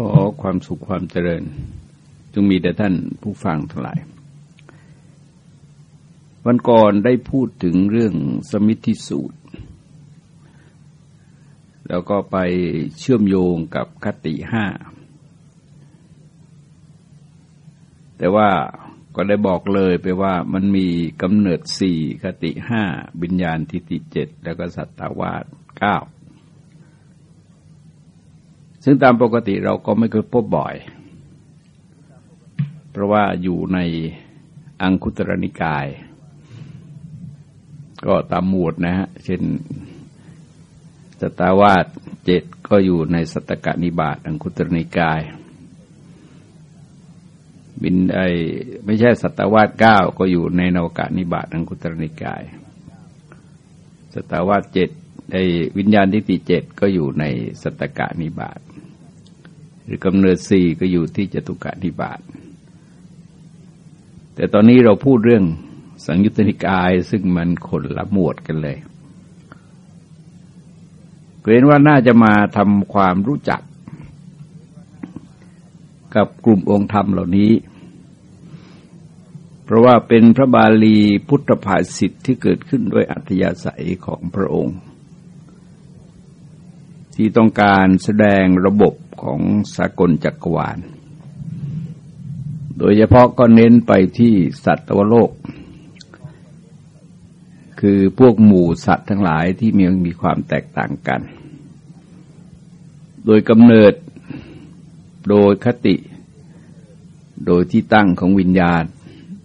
ขอความสุขความเจริญ จงมีแต่ท่านผู้ฟังทั้งหลาย วันก่อนได้พูดถึงเรื่องสมิทธิสูตร แล้วก็ไปเชื่อมโยงกับคติห้า แต่ว่าก็ได้บอกเลยไปว่ามันมีกำเนิดสี่คติห้าบิญญาณทิฏฐิเจ็ดแล้วก็สัตตาวาสเก้า ซึ่งตามปกติเราก็ไม่เคยพบบ่อย เพราะว่าอยู่ในอังคุตรนิกาย ก็ตามหมวดนะฮะ เช่นสตาวาสเจ็ดก็อยู่ในสัตกนิบาตอังคุตรนิกาย บินไอไม่ใช่สัตวาสเก้าก็อยู่ในนวกานิบาตอังคุตรนิกาย สตาวาสเจ็ดไอวิญญาณทิฏฐิเจ็ดก็อยู่ในสัตกนิบาต หรือกำเนิดสี่ก็อยู่ที่จตุกะนิบาตแต่ตอนนี้เราพูดเรื่องสังยุตติกายซึ่งมันขนละหมวดกันเลยเห็นว่าน่าจะมาทำความรู้จัก กับกลุ่มองค์ธรรมเหล่านี้ เพราะว่าเป็นพระบาลีพุทธภาษิตที่เกิดขึ้นด้วยอัธยาศัยของพระองค์ ที่ต้องการแสดงระบบ ของสากลจักรวาล โดยเฉพาะก็เน้นไปที่สัตวโลก คือพวกหมู่สัตว์ทั้งหลายที่มีมีความแตกต่างกัน โดยกำเนิด โดยคติ โดยที่ตั้งของวิญญาณ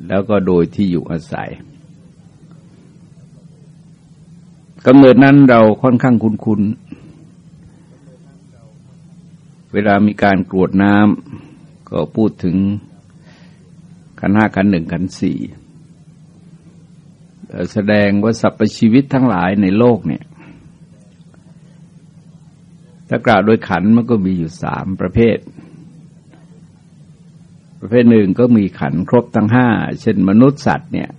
แล้วก็โดยที่อยู่อาศัยกำเนิดนั้นเราค่อนข้างคุ้นๆ เวลามีการกรวดน้ำก็พูดถึงขันห้าขันหนึ่งขันสี่แสดงว่าสรรพชีวิตทั้งหลายในโลกเนี่ย ถ้ากล่าวโดยขันมันก็มีอยู่สามประเภท ประเภทหนึ่งก็มีขันครบทั้งห้าเช่นมนุษย์สัตว์เนี่ย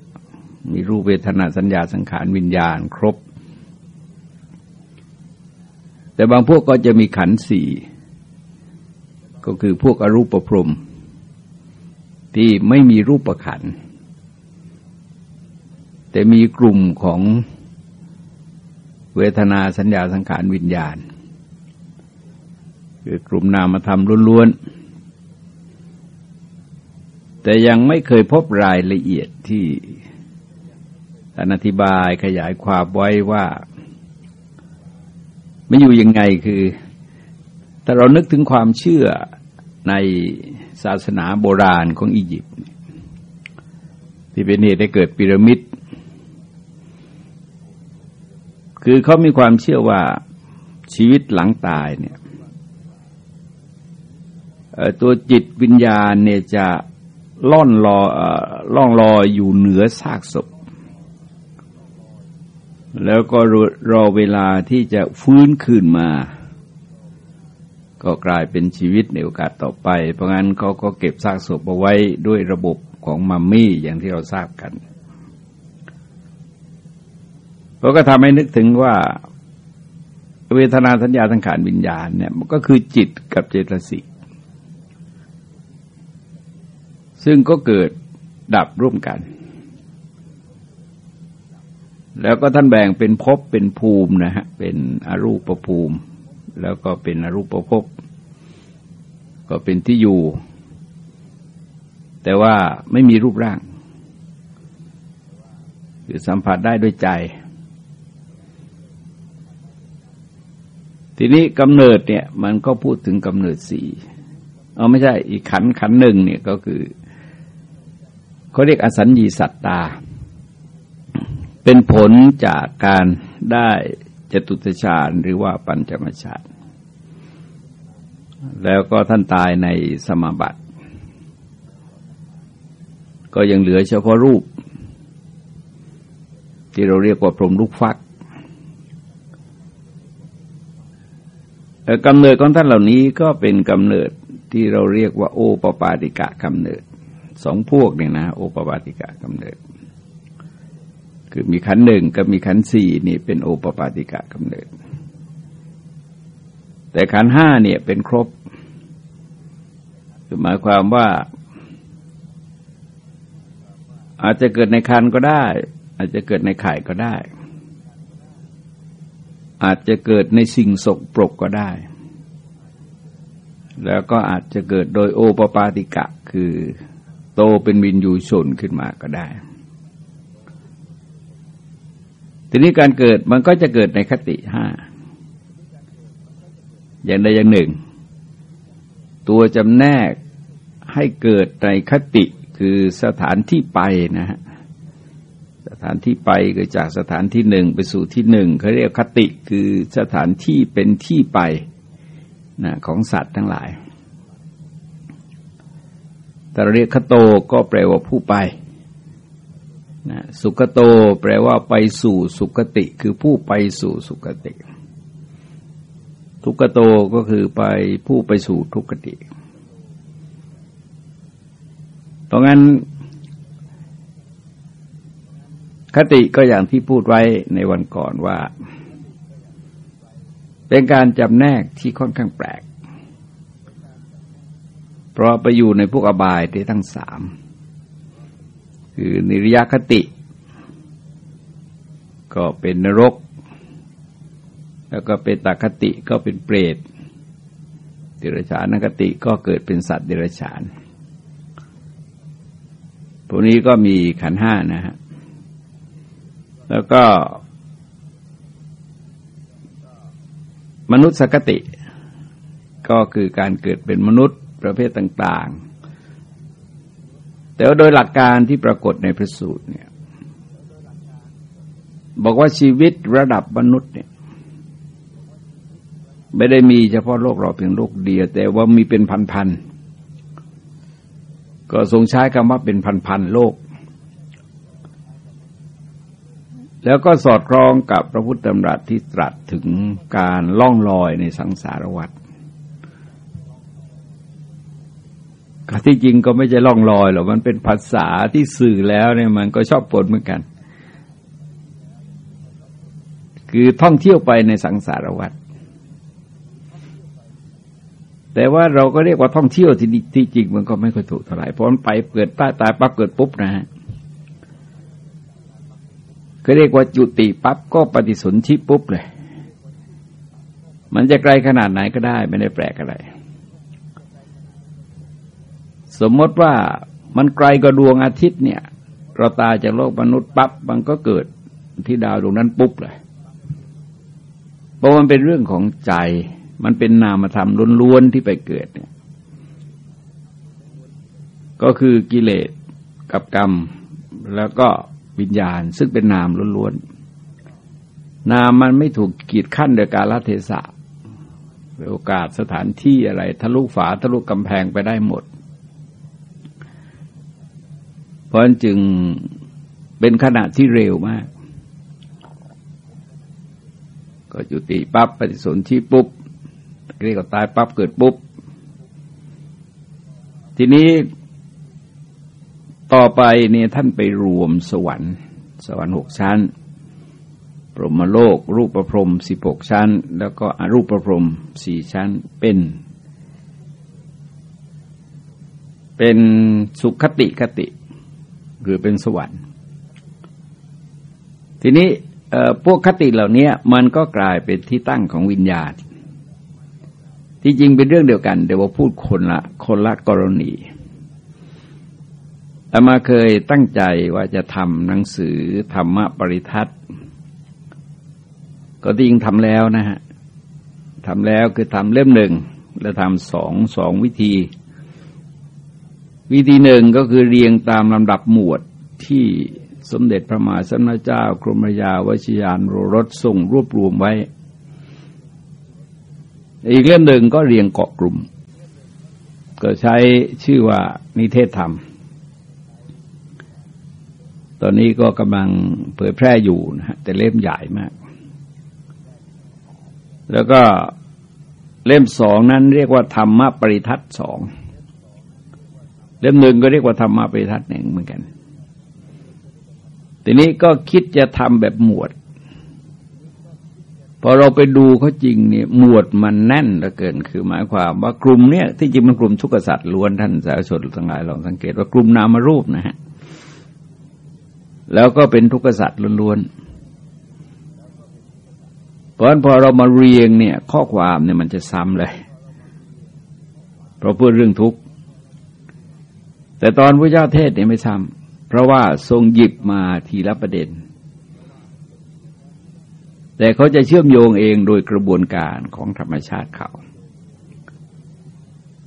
มีรูปเวทนาสัญญาสังขารวิญญาณครบ แต่บางพวกก็จะมีขันสี่ ก็คือพวกอรูปพรมที่ไม่มีรูปประขัน แต่มีกลุ่มของเวทนาสัญญาสังขารวิญญาณ คือกลุ่มนามธรรมล้วนๆ แต่ยังไม่เคยพบรายละเอียดที่อธิบายขยายความไว้ว่าไม่อยู่ยังไงคือถ้าเรานึกถึงความเชื่อ ในศาสนาโบราณของอียิปต์ที่เป็นเหตุให้เกิดพีระมิด คือเขามีความเชื่อว่าชีวิตหลังตายเนี่ยตัวจิตวิญญาณเนี่ยจะล่อนลอล่องลอยอยู่เหนือซากศพ แล้วก็รอเวลาที่จะฟื้นคืนมา ก็กลายเป็นชีวิตในโอกาสต่อไป เพราะงั้นเขาก็เก็บซากศพเอาไว้ด้วยระบบของมัมมี่อย่างที่เราทราบกันเขาก็ทำให้นึกถึงว่าเวทนาสัญญาสังขารวิญญาณเนี่ยมันก็คือจิตกับเจตสิกซึ่งก็เกิดดับร่วมกัน แล้วก็ท่านแบ่งเป็นภพเป็นภูมินะฮะเป็นอรูปภูมิ แล้วก็เป็นอรูปภพก็เป็นที่อยู่ แต่ว่าไม่มีรูปร่าง คือสัมผัสได้ด้วยใจ ทีนี้กำเนิดเนี่ยมันก็พูดถึงกำเนิดสี่เอาไม่ใช่อีกขันขันหนึ่งเนี่ยก็คือเขาเรียกอสัญญีสัตตา เป็นผลจากการได้ จตุตฌานหรือว่าปัญจมฌานแล้วก็ท่านตายในสมาบัติ ก็ยังเหลือเฉพาะรูป ที่เราเรียกว่าพรมลูกฟักกำเนิดของท่านเหล่านี้ก็เป็นกำเนิดที่เราเรียกว่า โอปปาติกะกำเนิด สองพวกเนี่ยนะ โอปปาติกะกำเนิด คือมีขันหนึ่งกับมีขันสี่นี่เป็นโอปปาติกะกำเนิด แต่ขันห้าเนี่ยเป็นครบ คือหมายความว่า อาจจะเกิดในคันก็ได้ อาจจะเกิดในไข่ก็ได้ อาจจะเกิดในสิ่งสกปรกก็ได้ แล้วก็อาจจะเกิดโดยโอปปาติกะ คือโตเป็นวินยูชนขึ้นมาก็ได้ ทีนี้การเกิดมันก็จะเกิดในคติห้าอย่างใดอย่างหนึ่ง ตัวจำแนกให้เกิดในคติคือสถานที่ไปนะฮะสถานที่ไปคือจากสถานที่หนึ่งไปสู่ที่หนึ่งเขาเรียกคติคือสถานที่เป็นที่ไปนะของสัตว์ทั้งหลายแต่เรียกคโตก็แปลว่าผู้ไป นะสุขโตแปลว่าไปสู่สุขติ คือผู้ไปสู่สุขติ ทุกโตก็คือไปผู้ไปสู่ทุกติเพราะงั้น คติก็อย่างที่พูดไว้ในวันก่อนว่า เป็นการจำแนกที่ค่อนข้างแปลก เพราะไปอยู่ในพวกอบายที่ทั้งสาม คือนิรยคติ ก็เป็นนรก แล้วก็เป็นตาคติก็เป็นเปรตเดรัจฉานคติก็เกิดเป็นสัตว์เดรัจฉานพวกนี้ก็มีขันห้านะฮะ แล้วก็ มนุษย์สกติ ก็คือการเกิดเป็นมนุษย์ประเภทต่าง แต่ว่าโดยหลักการที่ปรากฏในพระสูตรเนี่ย บอกว่าชีวิตระดับมนุษย์เนี่ย ไม่ได้มีเฉพาะโลกเราเพียงโลกเดียว แต่ว่ามีเป็นพันๆก็ทรงใช้คำว่าเป็นพันๆโลก แล้วก็สอดคล้องกับพระพุทธธรรมรัตที่ตรัสถึงการล่องลอยในสังสารวัฏ ที่จริงก็ไม่ใช่ล่องลอยหรอกมันเป็นภาษาที่สื่อแล้วเนี่ยมันก็ชอบปนเหมือนกัน คือท่องเที่ยวไปในสังสารวัฏแต่ว่าเราก็เรียกว่าท่องเที่ยวที่ที่จริงมันก็ไม่ค่อยถูกเท่าไหร่เพราะมันไปเกิดใต้ตายปั๊บเกิดปุ๊บนะฮะก็เรียกว่าจุติปั๊บก็ปฏิสนธิปุ๊บเลย มันจะไกลขนาดไหนก็ได้ไม่ได้แปลกอะไร สมมติว่ามันไกลกว่าดวงอาทิตย์เนี่ย เราตายจากโลกมนุษย์ปั๊บมันก็เกิดที่ดาวดวงนั้นปุ๊บเลยเพราะมันเป็นเรื่องของใจ มันเป็นนามธรรมล้วนๆที่ไปเกิดเนี่ย ก็คือกิเลสกับกรรม แล้วก็วิญญาณ ซึ่งเป็นนามล้วนๆนามมันไม่ถูกกีดขั้นโดยการละเทศะโอกาสสถานที่อะไรทะลุฝาทะลุกำแพงไปได้หมด เพราะนั้นจึงเป็นขณะที่เร็วมาก ก็จุติปั๊บปฏิสนธิปุ๊บเรียกว่าตายปั๊บเกิดปุ๊บ ทีนี้ต่อไปเนี่ยท่านไปรวมสวรรค์ สวรรค์หกชั้นพรหมโลก รูปประพรมสิบหกชั้น แล้วก็อรูปประพรมสี่ชั้นเป็น เป็นสุขติคติ คือเป็นสวรรค์ ทีนี้พวกคติเหล่านี้มันก็กลายเป็นที่ตั้งของวิญญาณ ที่จริงเป็นเรื่องเดียวกันแต่ว่าพูดคนละคนละกรณีอามาเคยตั้งใจว่าจะทำหนังสือธรรมปริทัศน์ ก็จริงทำแล้วนะฮะทำแล้วคือทำเล่มหนึ่ง แล้วทำสองสองวิธี วิธีหนึ่งก็คือเรียงตามลำดับหมวดที่สมเด็จพระมหาสมณเจ้ากรมยาวชิยานโรรสส่งรวบรวมไว้ อีกเล่มหนึ่งก็เรียงเกาะกลุ่ม ก็ใช้ชื่อว่านิเทศธรรม ตอนนี้ก็กำลังเผยแพร่อยู่นะฮะแต่เล่มใหญ่มาก แล้วก็เล่มสองนั้นเรียกว่าธรรมปริทัศสอง เล่มหนึ่งก็เรียกว่าธรรมะปริทัศน์หนึ่งเหมือนกัน ทีนี้ก็คิดจะทำแบบหมวด พอเราไปดูเขาจริงเนี่ยหมวดมันแน่นเหลือเกิน คือหมายความว่ากลุ่มเนี้ยที่จริงมันกลุ่มทุกขสัตว์ล้วนท่านสาธารณชนทั้งหลายลองสังเกตว่ากลุ่มนามรูปนะฮะแล้วก็เป็นทุกขสัตว์ล้วนๆ เพราะฉะนั้นพอเรามาเรียงเนี่ย ข้อความเนี่ยมันจะซ้ำเลย เพราะพูดเรื่องทุกข์ แต่ตอนพระเจ้าเทศเนี่ยไม่ซ้ำเพราะว่าทรงหยิบมาทีละประเด็น แต่เขาจะเชื่อมโยงเองโดยกระบวนการของธรรมชาติเขา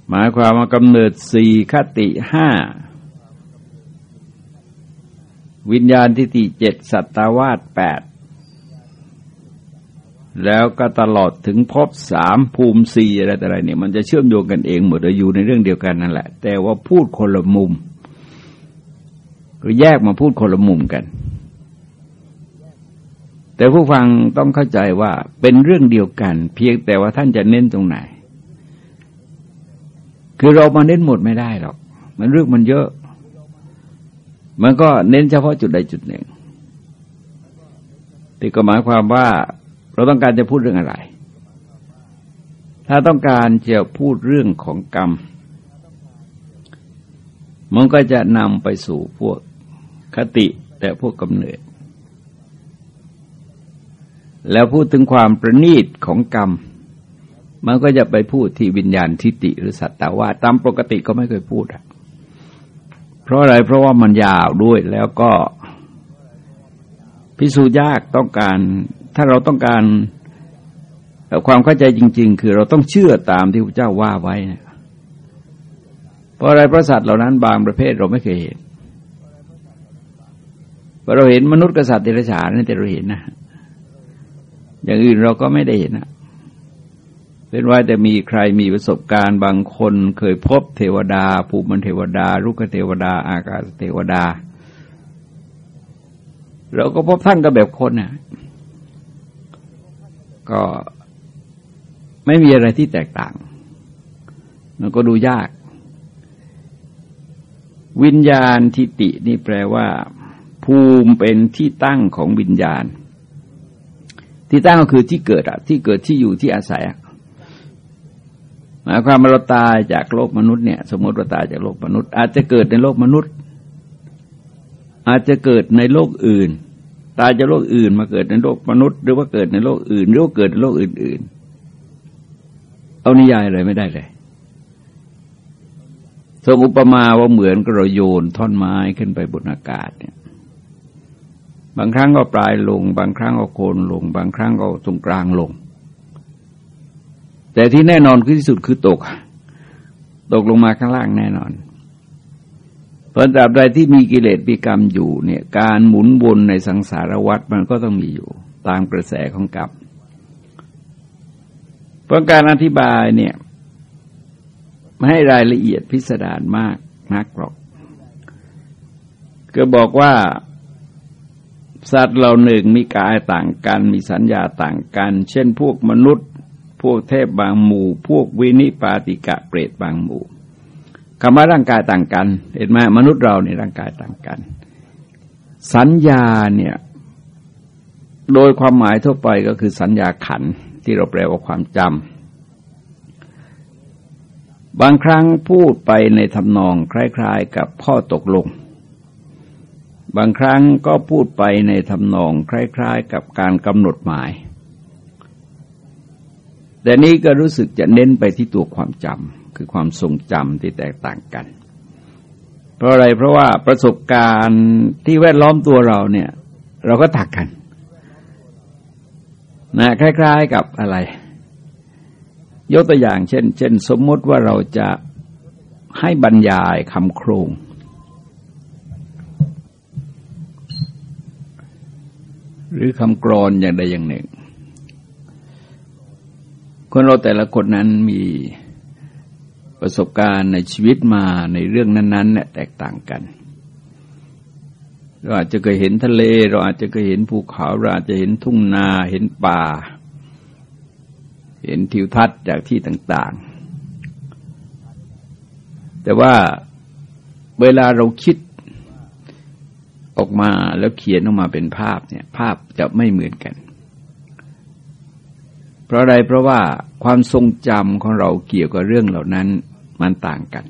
หมายความว่ากำเนิดสี่คติห้าวิญญาณทิฏฐิเจ็ดสัตวาสแปด แล้วก็ตลอดถึงพบสามภูมิสี่อะไรแต่อะไรเนี่ยมันจะเชื่อมโยงกันเองหมดอยู่ในเรื่องเดียวกันนั่นแหละ แต่ว่าพูดคนละมุม ก็แยกมาพูดคนละมุมกัน แต่ผู้ฟังต้องเข้าใจว่าเป็นเรื่องเดียวกัน เพียงแต่ว่าท่านจะเน้นตรงไหน คือเรามาเน้นหมดไม่ได้หรอกมันเรื่องมันเยอะ มันก็เน้นเฉพาะจุดใดจุดหนึ่งที่ก็หมายความว่า เราต้องการจะพูดเรื่องอะไร ถ้าต้องการจะพูดเรื่องของกรรม มันก็จะนำไปสู่พวกคติแต่พวกกำเนิด แล้วพูดถึงความประณีตของกรรม มันก็จะไปพูดที่วิญญาณทิฏฐิหรือสัตตาวาตามปกติก็ไม่เคยพูดเพราะอะไรเพราะว่ามันยาวด้วยแล้วก็พิสูจน์ยากต้องการ ถ้าเราต้องการความเข้าใจจริง ๆ คือเราต้องเชื่อตามที่พระเจ้าว่าไว้เพราะอะไรพระสัตว์เหล่านั้นบางประเภทเราไม่เคยเห็นเราเห็นมนุษย์กษัตริย์เดรัจฉานนั่แต่เราเห็นนะ อย่างอื่นเราก็ไม่ได้เห็นนะเป็นว่าแต่มีใครมีประสบการณ์บางคนเคยพบเทวดา ภูมิเทวดาลูกเทวดา อากาศเทวดา เราก็พบท่านก็แบบคนเนี่ย ก็ไม่มีอะไรที่แตกต่าง มันก็ดูยาก วิญญาณทิตินี่แปลว่า ภูมิเป็นที่ตั้งของวิญญาณ ที่ตั้งก็คือที่เกิดอะที่เกิดที่อยู่ที่อาศัยอะหมายความว่าเราตายจากโลกมนุษย์เนี่ย สมมติเราตายจากโลกมนุษย์ อาจจะเกิดในโลกมนุษย์ อาจจะเกิดในโลกอื่น ตายจากโลกอื่นมาเกิดในโลกมนุษย์ หรือว่าเกิดในโลกอื่น หรือว่าเกิดในโลกอื่น ๆ เอานิยายอะไรไม่ได้เลยทรงอุปมาว่าเหมือนกับเราโยนท่อนไม้ขึ้นไปบนอากาศเนี่ย บางครั้งก็ปลายลง บางครั้งก็โคนลง บางครั้งก็ตรงกลางลง แต่ที่แน่นอนที่สุดคือตก ตกลงมาข้างล่างแน่นอน เพราะตราบใดที่มีกิเลสปีกรรมอยู่เนี่ยการหมุนวนในสังสารวัฏมันก็ต้องมีอยู่ ตามกระแสของกรรมเพราะการอธิบายเนี่ยไม่ให้รายละเอียดพิสดารมากนักหรอก ก็บอกว่าสัตว์เหล่าหนึ่งมีกายต่างกัน มีสัญญาต่างกัน เช่นพวกมนุษย์ พวกเทพบางหมู่ พวกวินิปาติกะเปรตบางหมู่ คำว่าร่างกายต่างกัน เห็นไหมมนุษย์เราในร่างกายต่างกัน สัญญาเนี่ยโดยความหมายทั่วไปก็คือสัญญาขันที่เราแปลว่าความจำบางครั้งพูดไปในทำนองคล้ายๆ กับพ่อตกลง บางครั้งก็พูดไปในทำนองคล้าย ๆ กับการกำหนดหมาย แต่นี้ก็รู้สึกจะเน้นไปที่ตัวความจำ คือความทรงจำที่แตกต่างกัน เพราะอะไรเพราะว่าประสบการณ์ที่แวดล้อมตัวเราเนี่ย เราก็ตักกันนะคล้าย ๆกับอะไร ยกตัวอย่างเช่น เช่น สมมติว่าเราจะให้บรรยายคำโครงหรือคำกรอนอย่างใดอย่างหนึ่ง คนเราแต่ละคนนั้นมี ประสบการณ์ในชีวิตมาในเรื่องนั้นๆเนี่ยแตกต่างกัน เราอาจจะเคยเห็นทะเล เราอาจจะเคยเห็นภูเขาเราอาจจะเห็นทุ่งนาเห็นป่า เห็นทิวทัศน์จากที่ต่าง ๆ แต่ว่าเวลาเราคิดออกมาแล้วเขียนออกมาเป็นภาพเนี่ย ภาพจะไม่เหมือนกัน เพราะอะไรเพราะว่าความทรงจำของเราเกี่ยวกับเรื่องเหล่านั้น มันต่างกัน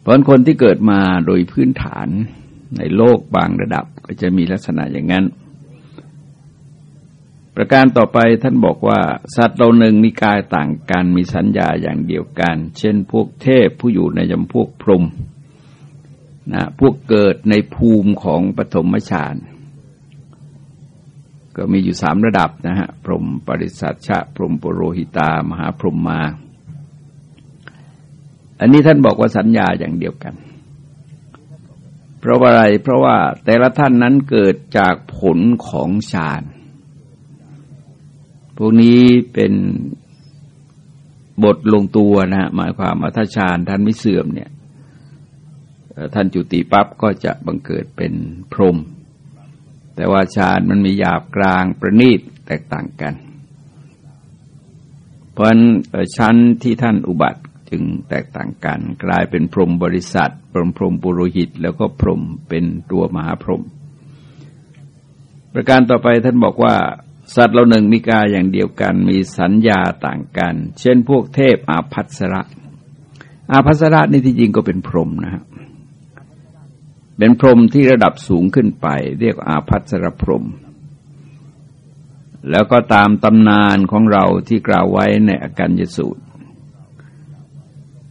เพราะคนที่เกิดมาโดยพื้นฐานในโลกบางระดับก็จะมีลักษณะอย่างนั้น ประการต่อไปท่านบอกว่า สัตว์เราหนึ่งมีกายต่างกันมีสัญญาอย่างเดียวกัน เช่นพวกเทพผู้อยู่ในจำพวกพรหมนะพวกเกิดในภูมิของปฐมฌาน ก็มีอยู่สามระดับนะฮะ พรหมปริสัชชะ พรหมปุโรหิตา มหาพรหมมา อันนี้ท่านบอกว่าสัญญาอย่างเดียวกัน เพราะอะไร เพราะว่าแต่ละท่านนั้นเกิดจากผลของฌานพวกนี้เป็นบทลงตัวนะฮะ หมายความว่าถ้าฌานท่านไม่เสื่อมเนี่ย ท่านจุติปั๊บก็จะบังเกิดเป็นพรหม แต่ว่าฌานมันมีหยาบกลางประณีตแตกต่างกัน เพราะนั้นชั้นที่ท่านอุบัติจึงแตกต่างกัน กลายเป็นพรหมบริษัทพรหมพรหมปุโรหิต แล้วก็พรหมเป็นตัวมหาพรหมประการต่อไปท่านบอกว่า สัตว์เราหนึ่งมีกายอย่างเดียวกัน มีสัญญาต่างกัน เช่นพวกเทพอาภัสระอาภัสระนี่ที่จริงก็เป็นพรหมนะครับ เป็นพรหมที่ระดับสูงขึ้นไป เรียกอาภัสรพรหมแล้วก็ตามตำนานของเราที่กล่าวไว้ในอาการยสูตร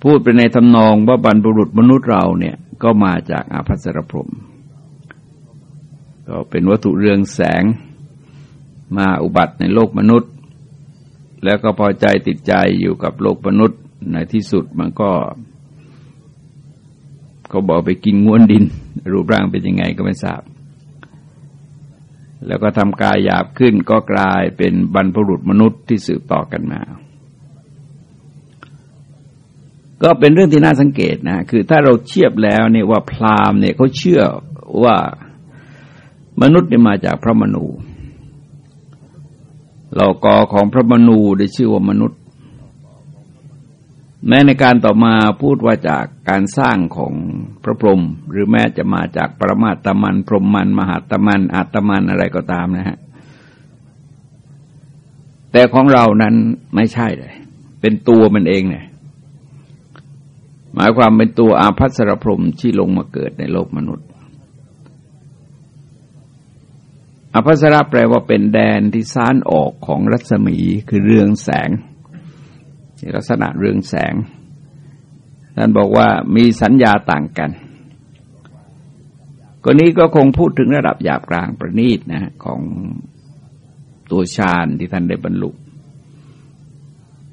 พูดไปในทำนองว่าบรรพบุรุษมนุษย์เราเนี่ยก็มาจากอาภัสรพรหมก็เป็นวัตถุเรืองแสงมาอุบัติในโลกมนุษย์ แล้วก็พอใจติดใจอยู่กับโลกมนุษย์ในที่สุดมันก็เขาบอกไปกินง้วนดิน รูปร่างเป็นยังไงก็ไม่ทราบ แล้วก็ทำกายหยาบขึ้นก็กลายเป็นบรรพบุรุษมนุษย์ที่สืบต่อกันมา ก็เป็นเรื่องที่น่าสังเกตนะ คือถ้าเราเทียบแล้วเนี่ยว่าพราหมณ์เนี่ยเขาเชื่อว่ามนุษย์เนี่ยมาจากพระมนูเรากอของพระมนูได้ชื่อว่ามนุษย์ แม้ในการต่อมาพูดว่าจากการสร้างของพระพรหมหรือแม้จะมาจากปรมาตมัน พรหมมัน มหาตมันอาตมันอะไรก็ตามนะฮะ แต่ของเรานั้นไม่ใช่เลย เป็นตัวมันเองเนี่ยหมายความเป็นตัวอาภัสรพรหมที่ลงมาเกิดในโลกมนุษย์อาภัสรแปลว่าเป็นแดนที่ซ้านออกของรัศมีคือเรืองแสง ลักษณะเรืองแสงท่านบอกว่ามีสัญญาต่างกันก็นี้ก็คงพูดถึงระดับหยาบกลางประณีตนะของตัวฌานที่ท่านได้บรรลุ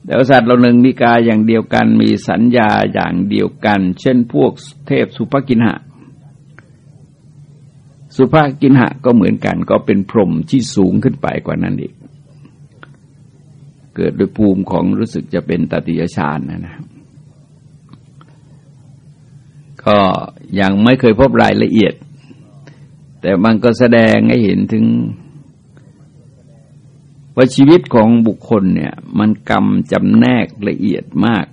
แต่สัตว์เราหนึ่งมีกายอย่างเดียวกัน มีสัญญาอย่างเดียวกัน เช่นพวกเทพสุภกินหะ สุภกินหะก็เหมือนกัน ก็เป็นพรหมที่สูงขึ้นไปกว่านั้นอีก เกิดโดยภูมิของรู้สึกจะเป็นตติยฌานนะนะก็ยังไม่เคยพบรายละเอียด แต่มันก็แสดงให้เห็นถึงว่าชีวิตของบุคคลเนี่ย มันกรรมจำแนกละเอียดมาก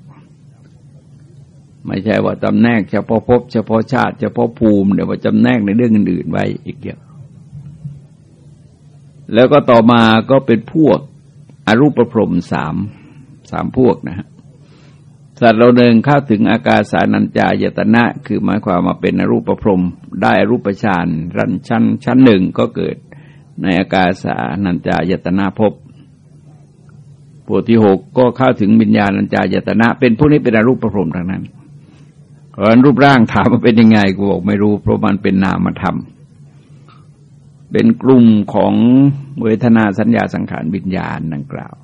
ไม่ใช่ว่าจำแนกเฉพาะพบเฉพาะชาติเฉพาะภูมิเดี๋ยวว่าจำแนกในเรื่องอื่นๆไว้อีกเยอะแล้วก็ต่อมาก็เป็นพวก อรูปพรมสามสามพวกนะฮะสัตว์เราเดินเข้าถึงอากาสานัญจายตนะ คือหมายความมาเป็นอรูปพรมได้อรูปฌานรันชั้นชั้นหนึ่งก็เกิดในอากาสานัญจายตนะพบพวกที่หกก็เข้าถึงวิญญาณัญจายตนะ เป็นพวกนี้เป็นอรูปพรมทั้งนั้นเพราะรูปร่างถามว่าเป็นยังไงกูบอกไม่รู้เพราะมันเป็นนามธรรมา เป็นกลุ่มของเวทนาสัญญาสังขารวิญญาณดังกล่าว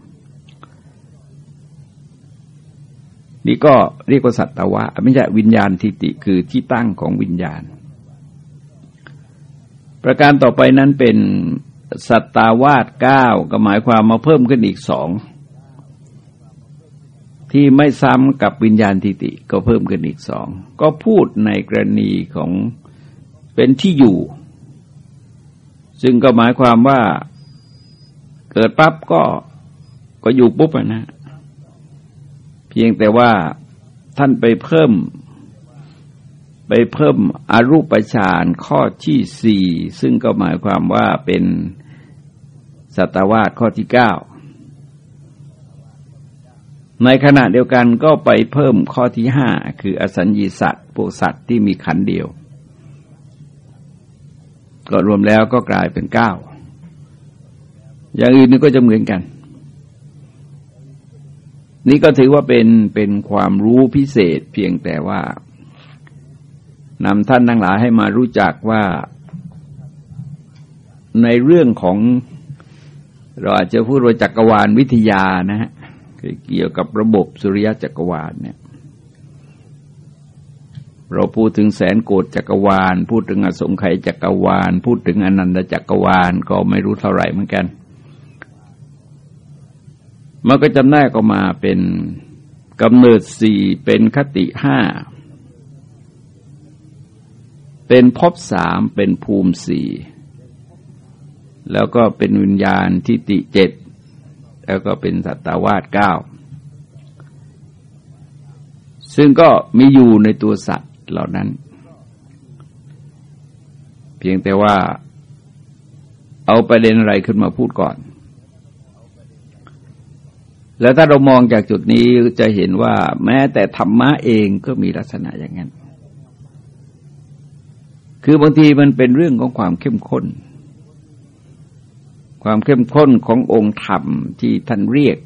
นี่ก็เรียกว่าสัตวะไม่ใช่วิญญาณทิฏฐิคือที่ตั้งของวิญญาณ ประการต่อไปนั้นเป็นสัตตาวาสเก้าก็หมายความมาเพิ่มขึ้นอีกสองที่ไม่ซ้ำกับวิญญาณทิฏฐิก็เพิ่มขึ้นอีกสอง ก็พูดในกรณีของเป็นที่อยู่ ซึ่งก็หมายความว่าเกิดปั๊บก็ก็อยู่ปุ๊บนะ เพียงแต่ว่าท่านไปเพิ่ม ไปเพิ่มอรูปฌานข้อที่สี่ซึ่งก็หมายความว่าเป็นสัตวาสข้อที่เก้าในขณะเดียวกันก็ไปเพิ่มข้อที่ห้าคืออสัญญีสัตว์พวกสัตว์ที่มีขันเดียว ก็รวมแล้วก็กลายเป็นเก้าอย่างอื่นนี่ก็จะเหมือนกัน นี่ก็ถือว่าเป็นเป็นความรู้พิเศษเพียงแต่ว่านำท่านทั้งหลายให้มารู้จักว่า ในเรื่องของเราอาจจะพูดว่าจักรวาลวิทยานะฮะเกี่ยวกับระบบสุริยะจักรวาลเนี่ย เราพูดถึงแสนโกดจักรวาล พูดถึงอสงไขยจักรวาล พูดถึงอนันตจักรวาลก็ไม่รู้เท่าไหร่เหมือนกัน มันก็จำแนกออกมาเป็นกำเนิดสี่เป็นคติห้าเป็นภพสามเป็นภูมิสี่แล้วก็เป็นวิญญาณทิฏฐิเจ็ดแล้วก็เป็นสัตวาสเก้าซึ่งก็มีอยู่ในตัวสัตว์ เหล่านั้น เพียงแต่ว่าเอาประเด็นอะไรขึ้นมาพูดก่อน แล้วถ้าเรามองจากจุดนี้จะเห็นว่า แม้แต่ธรรมะเองก็มีลักษณะอย่างนั้น คือบางทีมันเป็นเรื่องของความเข้มข้น ความเข้มข้นขององค์ธรรมที่ท่านเรียก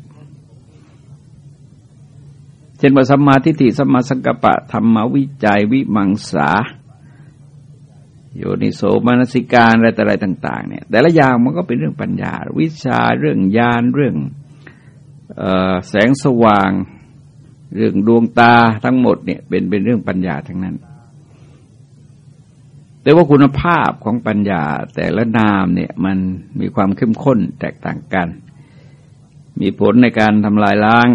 ช่นว่าสัมมาทิฏฐิสัมมาสังกัปปะธรรมวิจัยวิมังสาโยนิโสมนสิการอะไรแต่อะไรต่าง ๆ เนี่ย แต่ละอย่างมันก็เป็นเรื่องปัญญา วิชาเรื่องญาณเรื่องแสงสว่าง เรื่องดวงตาทั้งหมดเนี่ยเป็นเป็นเรื่องปัญญาทั้งนั้น แต่ว่าคุณภาพของปัญญาแต่ละนามเนี่ยมันมีความเข้มข้นแตกต่างกัน มีผลในการทำลายล้าง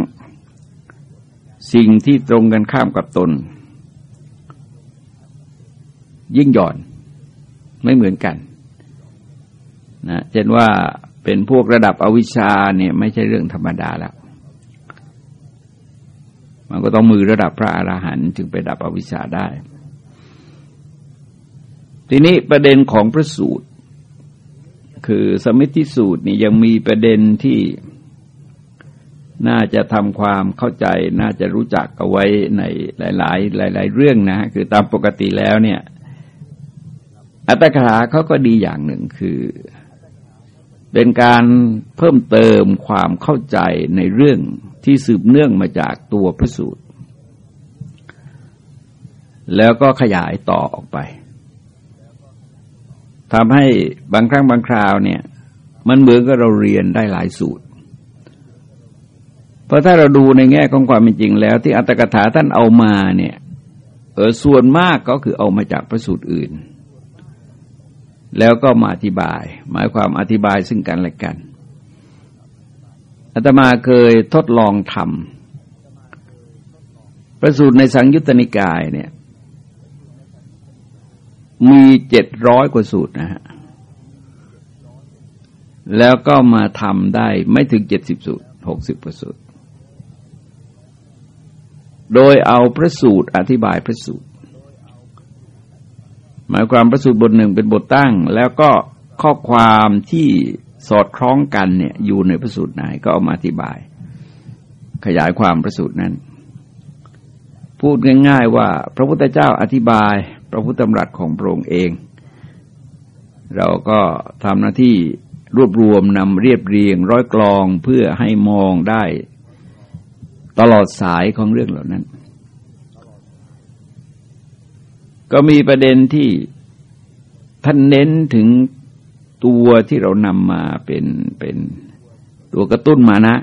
สิ่งที่ตรงกันข้ามกับตน ยิ่งหย่อนไม่เหมือนกันนะเช่นว่าเป็นพวกระดับอวิชชาเนี่ยไม่ใช่เรื่องธรรมดาแล้ว มันก็ต้องมือระดับพระอราหันต์จึงไปดับอวิชชาได้ ทีนี้ประเด็นของพระสูตร คือสมิธิสูตรนี่ยังมีประเด็นที่ น่าจะทำความเข้าใจ น่าจะรู้จักเอาไว้ในหลาย ๆ หลาย ๆ เรื่องนะ คือตามปกติแล้วเนี่ย อัตถกถาเขาก็ดีอย่างหนึ่งคือ เป็นการเพิ่มเติมความเข้าใจในเรื่องที่สืบเนื่องมาจากตัวพระสูตร แล้วก็ขยายต่อออกไปทำให้บางครั้งบางคราวเนี่ย มันเหมือนกับเราเรียนได้หลายสูตร เพราะถ้าเราดูในแง่ของความเป็นจริงแล้ว ที่อัตถกถาท่านเอามาเนี่ยเออส่วนมากก็คือเอามาจากพระสูตรอื่น แล้วก็มาอธิบาย หมายความอธิบายซึ่งกันและกันอาตมาเคยทดลองทำประสูตรในสังยุตตนิกายเนี่ยมีเจ็ดร้อยกว่าสูตรนะฮะ แล้วก็มาทำได้ไม่ถึงเจ็ดสิบสูตรหกสิบกว่าสูตร โดยเอาพระสูตรอธิบายพระสูตร หมายความพระสูตรบทหนึ่งเป็นบทตั้ง แล้วก็ข้อความที่สอดคล้องกันเนี่ยอยู่ในพระสูตรไหนก็เอามาอธิบาย ขยายความพระสูตรนั้น พูดง่าย ๆ ว่าพระพุทธเจ้าอธิบายพระพุทธธรรมรัตของพระองค์เอง เราก็ทำหน้าที่รวบรวมนำเรียบเรียงร้อยกลองเพื่อให้มองได้ ตลอดสายของเรื่องเหล่านั้น ก็มีประเด็นที่ท่านเน้นถึงตัวที่เรานำมาเป็นเป็นตัวกระตุ้นมานะ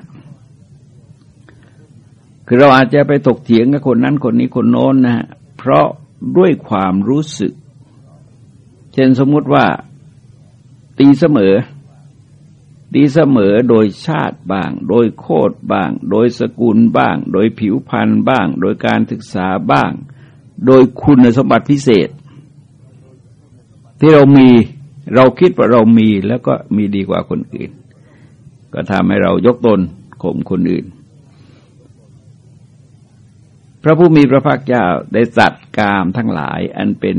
คือเราอาจจะไปตกเถียงกับคนนั้นคนนี้คนโน้นนะฮะเพราะด้วยความรู้สึก เช่นสมมติว่าตีเสมอ ตีเสมอโดยชาติบ้าง โดยโคดบ้าง โดยสกุลบ้าง โดยผิวพรรณบ้าง โดยการศึกษาบ้าง โดยคุณสมบัติพิเศษ ที่เรามีเราคิดว่าเรามีแล้วก็มีดีกว่าคนอื่น ก็ทำให้เรายกตนข่มคนอื่น พระผู้มีพระภาคเจ้าได้สัตว์กามทั้งหลายอันเป็น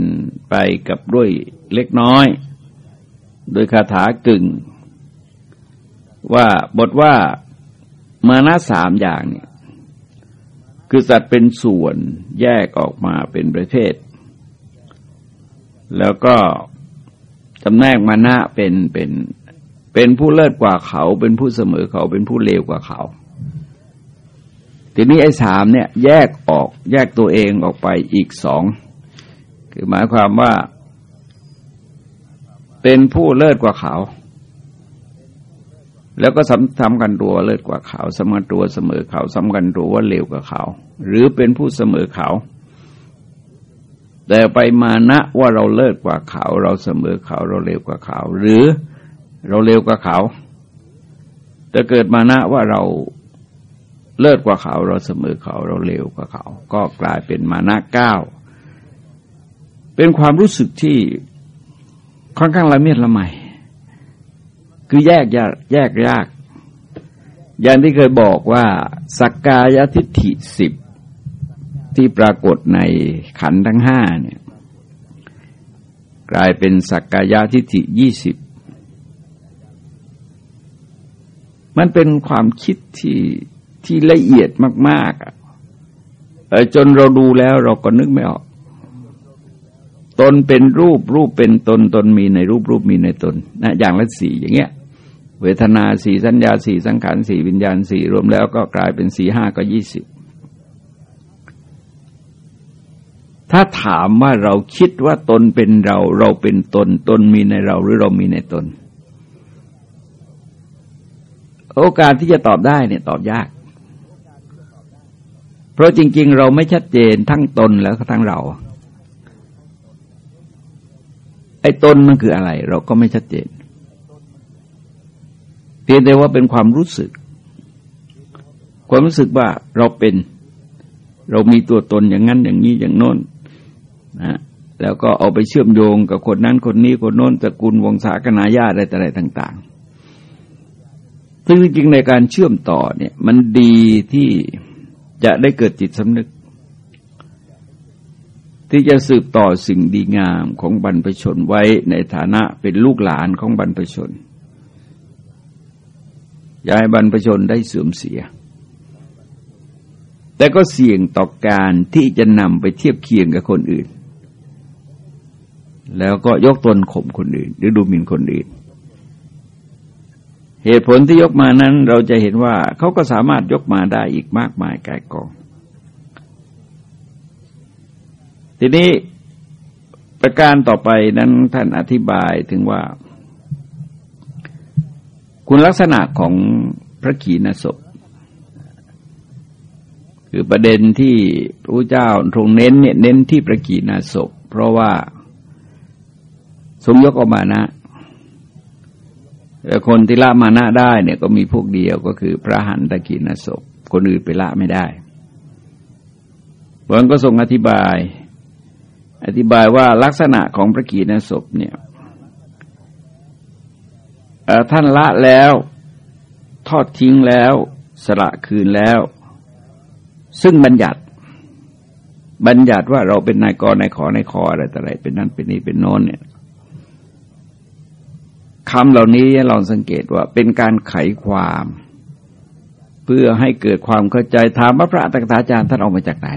ไปกับด้วยเล็กน้อย โดยคาถากึ่ง ว่าบทว่ามานะสามอย่างเนี่ย คือสัตว์เป็นส่วนแยกออกมาเป็นประเภท แล้วก็จำแนกมานะเป็นเป็นเป็นผู้เลิศกว่าเขา เป็นผู้เสมอเขาเป็นผู้เลวกว่าเขาทีนี้ไอ้สามเนี่ยแยกออกแยกตัวเองออกไปอีกสองคือหมายความว่า เป็นผู้เลิศกว่าเขา แล้วก็สำทำกันตัวเลิศกว่าเขาสำกันตัวเสมอเขาสำกันตัวว่าเลวกว่าเขา หรือเป็นผู้เสมอเขา แต่ไปมานะว่าเราเลิศกว่าเขา เราเสมอเขาเราเลวกว่าเขา หรือเราเร็วกว่าเขา แต่เกิดมานะว่าเราเลิศกว่าเขา เราเสมอเขาเราเร็วกว่าเขา ก็กลายเป็นมานะเก้าเป็นความรู้สึกที่ค่อนข้างละเมียดละไม คือแยกยากแยกยาก อย่างที่เคยบอกว่า สักกายทิฏฐิสิบที่ปรากฏในขันทั้งห้าเนี่ยกลายเป็นสักกายทิฏฐิยี่สิบมันเป็นความคิดที่ที่ละเอียดมากๆจนเราดูแล้วเราก็นึกไม่ออก ตนเป็นรูปรูปเป็นตนตนมีในรูปรูปมีในตนนะอย่างละสี่อย่างเงี้ย เวทนาสี่สัญญาสี่สังขารสี่วิญญาณสี่รวมแล้วก็กลายเป็นสี่ห้าก็ยี่สิบถ้าถามว่าเราคิดว่าตนเป็นเรา เราเป็นตน ตนมีในเราหรือเรามีในตน โอกาสที่จะตอบได้เนี่ยตอบยาก เพราะจริง ๆ เราไม่ชัดเจนทั้งตนแล้วก็ทั้งเรา ไอ้ตนมันคืออะไร เราก็ไม่ชัดเจน พียงแต่ว่าเป็นความรู้สึก ความรู้สึกว่าเราเป็น เรามีตัวตนอย่างนั้นอย่างนี้อย่างโน้นนะแล้วก็เอาไปเชื่อมโยงกับคนนั้นคนนี้คนโน้นตระกูลวงศาคณาญาติอะไรต่าง ๆ ซึ่งจริงๆในการเชื่อมต่อเนี่ย มันดีที่จะได้เกิดจิตสำนึก ที่จะสืบต่อสิ่งดีงามของบรรพชนไว้ในฐานะเป็นลูกหลานของบรรพชน อย่าให้บรรพชนได้เสื่อมเสีย แต่ก็เสี่ยงต่อการที่จะนำไปเทียบเคียงกับคนอื่น แล้วก็ยกตนข่มคนอื่น หรือดูหมิ่นคนอื่น เหตุผลที่ยกมานั้นเราจะเห็นว่าเขาก็สามารถยกมาได้อีกมากมายกายกอง ทีนี้ประการต่อไปนั้นท่านอธิบายถึงว่า คุณลักษณะของพระขีณศพคือประเด็นที่พระเจ้าทรงเน้นเนี่ยเน้นที่พระขีณาศพเพราะว่าทรงยกออกมานะแต่คนที่ละมานะได้เนี่ยก็มีพวกเดียวก็คือพระหันตะกินศพคนอื่นไปละไม่ได้พระก็ทรงอธิบาย อธิบายว่าลักษณะของพระกีนศพเนี่ย ท่านละแล้ว ทอดทิ้งแล้ว สละคืนแล้ว ซึ่งบัญญัติ บัญญัติว่าเราเป็นนายกรนายขอนายคออะไรแต่อะไร เป็นนั่นเป็นนี่เป็นโน้นเนี่ยคำเหล่านี้เราสังเกตว่าเป็นการไขความ เพื่อให้เกิดความเข้าใจถามว่าพระตักถาจารย์ท่านออกมาจากไหน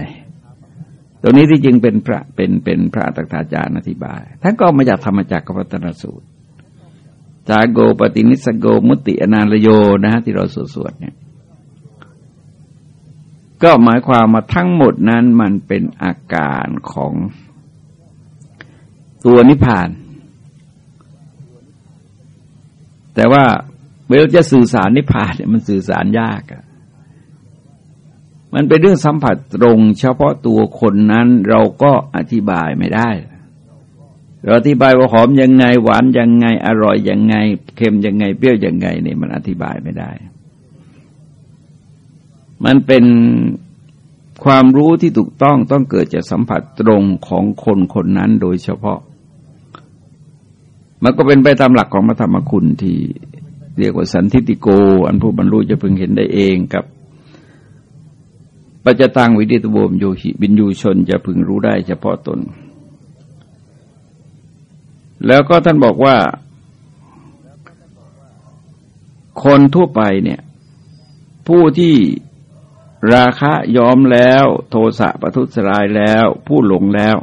ตรงนี้ที่จริงเป็นพระเป็นเป็นพระตักถาจารย์อธิบายท่านก็มาจากธรรมจักรกัตนสูตร จาโกปฏินิสโกมุติอนาลโยนะฮะที่เราสวดสวดเนี่ย ก็หมายความมาทั้งหมดนั้นมันเป็นอาการของตัวนิพพาน แต่ว่าเวลาจะสื่อสารนิพพานเนี่ยมันสื่อสารยากอะมันเป็นเรื่องสัมผัสตรง เฉพาะตัวคนนั้นเราก็อธิบายไม่ได้ เราอธิบายว่าหอมยังไง หวานยังไง อร่อยยังไง เค็มยังไง เปรี้ยวยังไงเนี่ยมันอธิบายไม่ได้ มันเป็นความรู้ที่ถูกต้องต้องเกิดจากสัมผัสตรงของคนคนนั้นโดยเฉพาะ มันก็เป็นไปตามหลักของพระธรรมคุณที่เรียกว่าสันทิติโก อันผู้บรรลุจะพึงเห็นได้เองกับปัจจตังวิดิตโวมโยหิบินยูชนจะพึงรู้ได้เฉพาะตน แล้วก็ท่านบอกว่า คนทั่วไปเนี่ย ผู้ที่ราคะยอมแล้ว โทสะประทุษร้ายแล้ว ผู้หลงแล้ว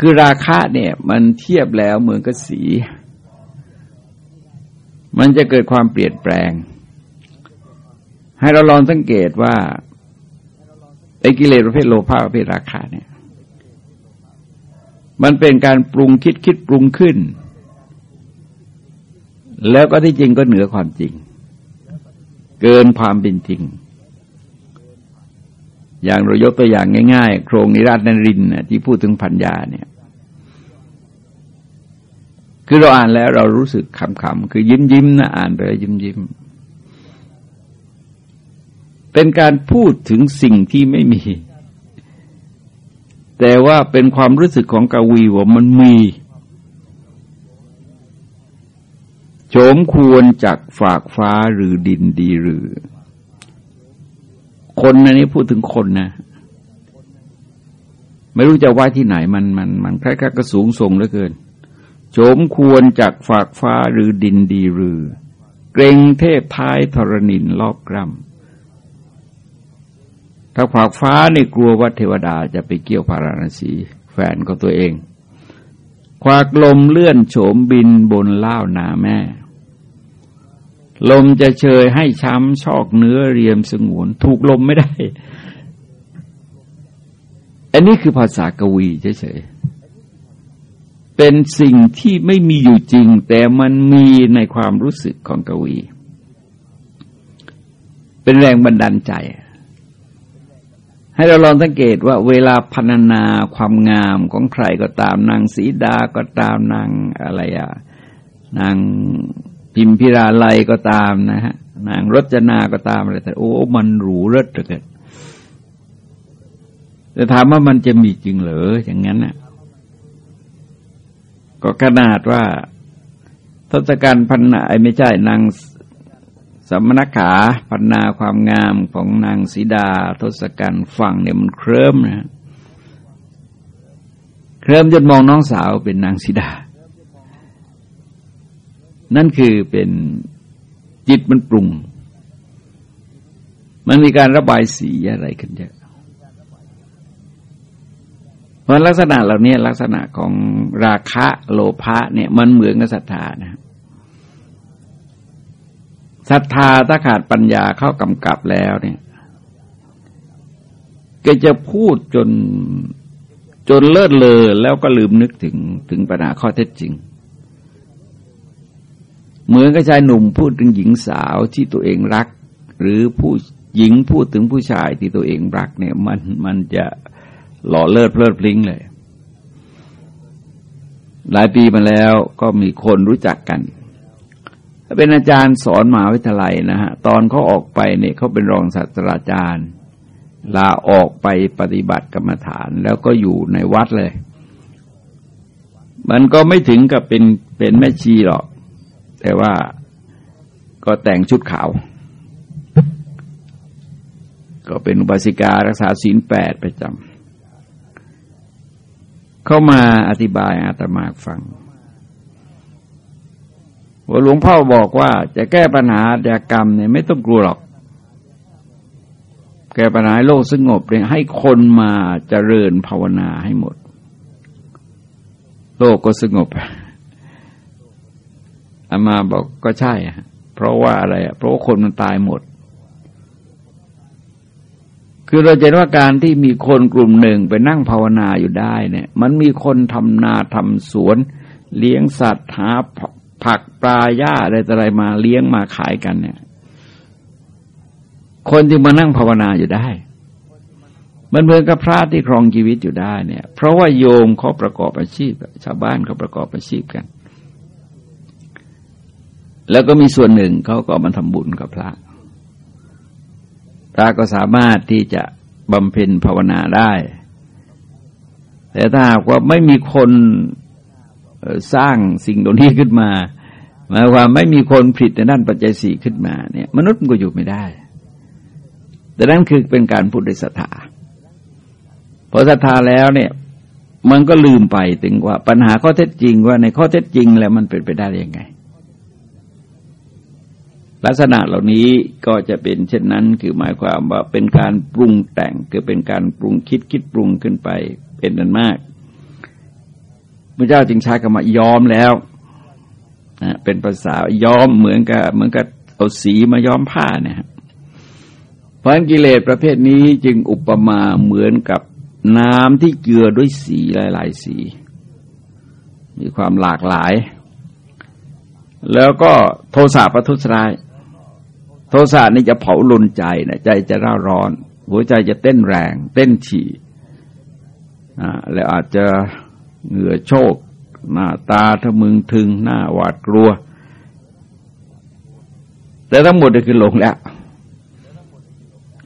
คือราคะเนี่ย มันเทียบแล้วเหมือนกับสี มันจะเกิดความเปลี่ยนแปลง ให้เราลองสังเกตว่าไอ้กิเลสประเภทโลภะประเภทราคะเนี่ย มันเป็นการปรุงคิดคิดปรุงขึ้น แล้วก็ที่จริงก็เหนือความจริง เกินความเป็นจริง อย่างเรายกตัวอย่างง่ายๆ โครงนิราชนรินที่พูดถึงพัญญาเนี่ย คือเราอ่านแล้วเรารู้สึกขำๆคือยิ้มยิ้มนะอ่านไปแล้วยิ้มยิ้มเป็นการพูดถึงสิ่งที่ไม่มี แต่ว่าเป็นความรู้สึกของกวีว่ามันมีโฉมควรจากฝากฟ้าหรือดินดีหรือ คนอันนี้พูดถึงคนนะ ไม่รู้จะว่าที่ไหนมันมันมันคล้ายๆกระสูงส่งเหลือเกินโฉมควรจากฝากฟ้าหรือดินดีหรือ เกรงเทพท้ายธรณินลอบกรำ ถ้าฝากฟ้านี่กลัวว่าเทวดาจะไปเกี่ยวพาราณสีแฟนของตัวเอง ควักลมเลื่อนโฉมบินบนเล่านาแม่ ลมจะเชยให้ช้ำชอกเนื้อเรียมสงวน ถูกลมไม่ได้ อันนี้คือภาษากวีเฉยๆ เป็นสิ่งที่ไม่มีอยู่จริง แต่มันมีในความรู้สึกของกวี เป็นแรงบันดาลใจ ให้เราลองสังเกตว่าเวลาพรรณนาความงามของใครก็ตามนางสีดาก็ตามนางอะไรอะนางพิมพิราไลก็ตามนะฮะนางรจนาก็ตามอะไรแต่โอ้มันหรูเลิศเหลือเกินแต่ถามว่ามันจะมีจริงเหรออย่างนั้นน่ะ ก็ขนาดว่าทศกัณฐ์พันนาไม่ใช่นาง สมณขาพันนาความงามของนางสีดา ทศกัณฐ์ฝั่งเนี่ยมันเคลิ้มนะเคลิ้มจนมองน้องสาวเป็นนางสีดา นั่นคือเป็นจิตมันปรุง มันมีการระบายสีอะไรกันเยอะเพราะลักษณะเหล่านี้ลักษณะของราคะโลภะเนี่ยมันเหมือนกับศรัทธานะ ศรัทธาถ้าขาดปัญญาเข้ากำกับแล้วเนี่ยก็จะพูดจนจนเลิศเลอแล้วก็ลืมนึกถึงถึงปัญหาข้อเท็จจริง เหมือนกับชายหนุ่มพูดถึงหญิงสาวที่ตัวเองรัก หรือผู้หญิงพูดถึงผู้ชายที่ตัวเองรักเนี่ย มันมันจะหล่อเลิศเพลิดพลิ้งเลย หลายปีมาแล้วก็มีคนรู้จักกัน เป็นอาจารย์สอนมหาวิทยาลัยนะฮะตอนเขาออกไปเนี่ยเขาเป็นรองศาสตราจารย์ ลาออกไปปฏิบัติกรรมฐาน แล้วก็อยู่ในวัดเลย มันก็ไม่ถึงกับเป็นเป็นแม่ชีหรอก แต่ว่าก็แต่งชุดขาว ก็เป็นอุบาสิการักษาศีลแปดประจำเข้ามาอธิบายอาตมาฟัง ว่าหลวงพ่อบอกว่าจะแก้ปัญหาเดียกรรมเนี่ยไม่ต้องกลัวหรอก แก้ปัญหาโลกสงบเนี่ยให้คนมาเจริญภาวนาให้หมด โลกก็สงบอามาบอกก็ใช่ เพราะว่าอะไร เพราะว่าคนมันตายหมด คือเราจะเห็นว่าการที่มีคนกลุ่มหนึ่งไปนั่งภาวนาอยู่ได้เนี่ย มันมีคนทำนาทำสวน เลี้ยงสัตว์หา ผักปลาหญ้าอะไรต่ออะไรมาเลี้ยงมาขายกันเนี่ย คนที่มานั่งภาวนาอยู่ได้ มันเหมือนกับพระที่ครองชีวิตอยู่ได้เนี่ย เพราะว่าโยมเขาประกอบอาชีพชาวบ้านเขาประกอบอาชีพกัน แล้วก็มีส่วนหนึ่งเขาก็มาทำบุญกับพระ พระก็สามารถที่จะบำเพ็ญภาวนาได้ แต่ถ้าหากว่าไม่มีคน สร้างสิ่งตรงนี้ขึ้นมาหมายความไม่มีคนผลิตในด้านปัจจัยสี่ขึ้นมาเนี่ย มนุษย์มันก็อยู่ไม่ได้ แต่นั่นคือเป็นการพูดด้วยศรัทธาพอศรัทธาแล้วเนี่ย มันก็ลืมไปถึงว่าปัญหาข้อเท็จจริงว่าในข้อเท็จจริงแล้วมันเป็นไปได้ยังไง ลักษณะเหล่านี้ก็จะเป็นเช่นนั้น คือหมายความว่าเป็นการปรุงแต่งคือเป็นการปรุงคิดคิดปรุงขึ้นไปเป็นนั้นมาก พระเจ้าจึงใช้คำว่ายอมแล้วนะเป็นภาษายอมเหมือนกับเหมือนกับเอาสีมาย้อมผ้าเนี่ยเพราะกิเลสประเภทนี้จึงอุปมาเหมือนกับน้ำที่เกลือด้วยสีหลาย ๆ สี มีความหลากหลาย แล้วก็โทสะประทุษร้าย โทสะนี่จะเผาลุนใจนะใจจะร่าร้อน หัวใจจะเต้นแรง เต้นฉี่อ่าแล้วอาจจะ เหงื่อโชก หน้าตาทะมึงถึง หน้าหวาดกลัว แต่ทั้งหมดก็คือหลงแล้ว